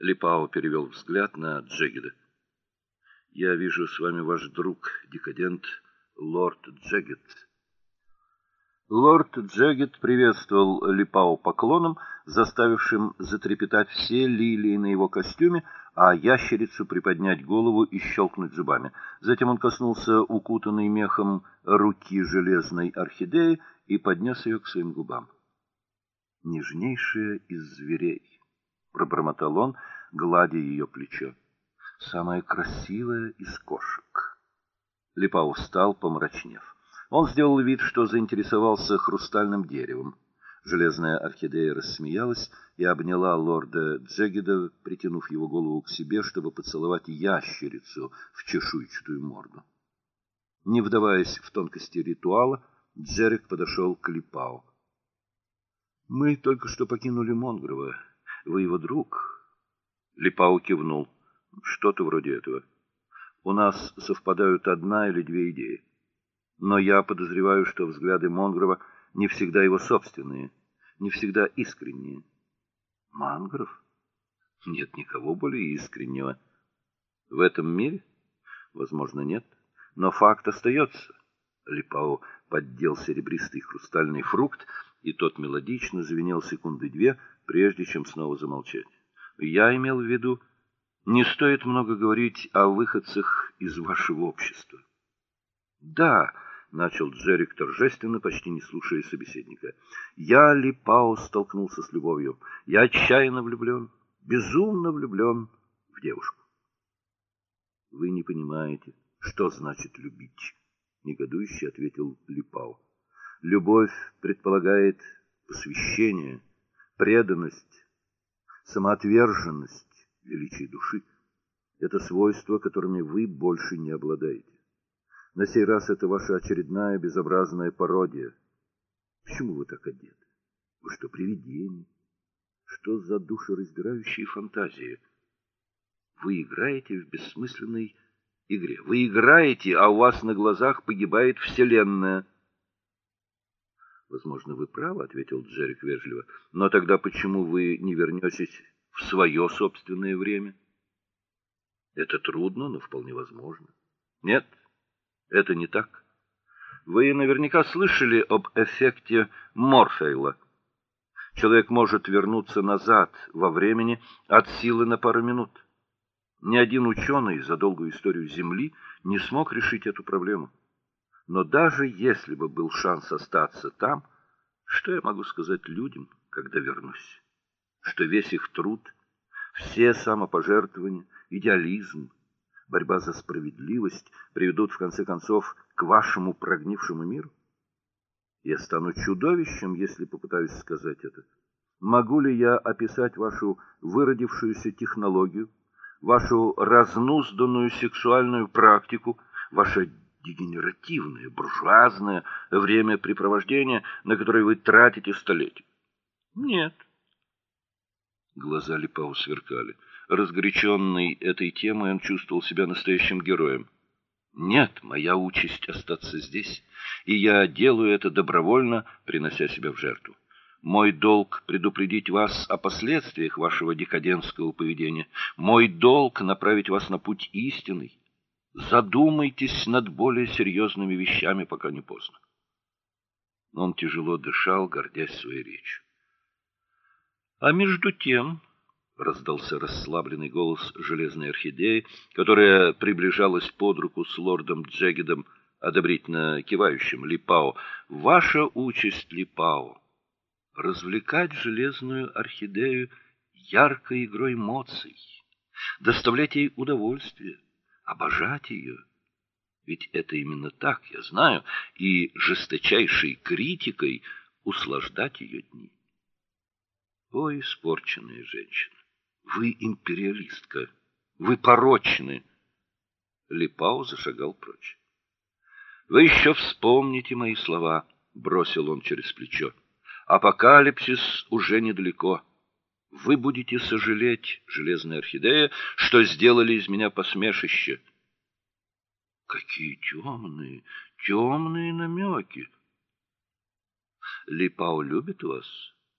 Липао перевел взгляд на Джегеда. Я вижу, с вами ваш друг, декадент лорд Джегет. Лорд Джегет приветствовал Липао поклоном, заставившим затрепетать все лилии на его костюме, а ящерицу приподнять голову и щелкнуть зубами. Затем он коснулся укутанной мехом руки железной орхидеи и поднес ее к своим губам. Нежнейшая из зверей, пробормотал он, гладя ее плечо. Самая красивая из кошек. Липау встал, помрачнев. Он сделал вид, что заинтересовался хрустальным деревом. Железная орхидея рассмеялась и обняла лорда Джегеда, притянув его голову к себе, чтобы поцеловать ящерицу в чешуйчатую морду. Не вдаваясь в тонкости ритуала, Джерик подошел к Липау. Мы только что покинули Монгрова. Вы его друг? Липау кивнул. Что-то вроде этого. У нас совпадают одна или две идеи. Но я подозреваю, что взгляды Монгрова не всегда его собственные, не всегда искренние. Мангров? Нет никого более искреннего. В этом мире? Возможно, нет, но факт остается. Липао поддел серебристый хрустальный фрукт, и тот мелодично звенел секунды две, прежде чем снова замолчать. Я имел в виду не стоит много говорить о выходцах из вашего общества. Да, начал Джерик торжественно, почти не слушая собеседника. Я Липао столкнулся с любовью. Я отчаянно влюблен, безумно влюблен в девушку. Вы не понимаете, что значит любить, негодующе ответил Липао. Любовь предполагает посвящение, преданность, самоотверженность величие души это свойства, которыми вы больше не обладаете. На сей раз это ваша очередная безобразная пародия. Почему вы так одеты? Вы что, привидение? Что за душераздирающие фантазии? Вы играете в бессмысленной игре. Вы играете, а у вас на глазах погибает вселенная. Возможно, вы правы, ответил Джерик вежливо. Но тогда почему вы не вернетесь в свое собственное время. Это трудно, но вполне возможно. Нет, это не так. Вы наверняка слышали об эффекте Морфея. Человек может вернуться назад во времени от силы на пару минут. Ни один ученый за долгую историю Земли не смог решить эту проблему. Но даже если бы был шанс остаться там, что я могу сказать людям, когда вернусь? что весь их труд, все самопожертвования, идеализм, борьба за справедливость приведут в конце концов к вашему прогнившему миру? Я стану чудовищем, если попытаюсь сказать это. Могу ли я описать вашу выродившуюся технологию, вашу разнузданную сексуальную практику, ваше дегенеративное, буржуазное времяпрепровождение, на которое вы тратите столетия? Нет. Глаза Липау сверкали. Разгоряченный этой темой, он чувствовал себя настоящим героем. Нет, моя участь остаться здесь, и я делаю это добровольно, принося себя в жертву. Мой долг предупредить вас о последствиях вашего декадентского поведения. Мой долг направить вас на путь истинный. Задумайтесь над более серьезными вещами, пока не поздно. Он тяжело дышал, гордясь своей речью. А между тем раздался расслабленный голос железной орхидеи, которая приближалась под руку с лордом Джегедом, одобрительно кивающим Липао. Ваша участь, Липао, развлекать железную орхидею яркой игрой эмоций, доставлять ей удовольствие, обожать ее. Ведь это именно так, я знаю, и жесточайшей критикой услаждать ее дни. О, испорченная женщина! Вы империалистка, вы порочны. Липау зашагал прочь. Вы еще вспомните мои слова, бросил он через плечо. Апокалипсис уже недалеко. Вы будете сожалеть, железная орхидея, что сделали из меня посмешище. Какие темные, темные намеки. Липау любит вас?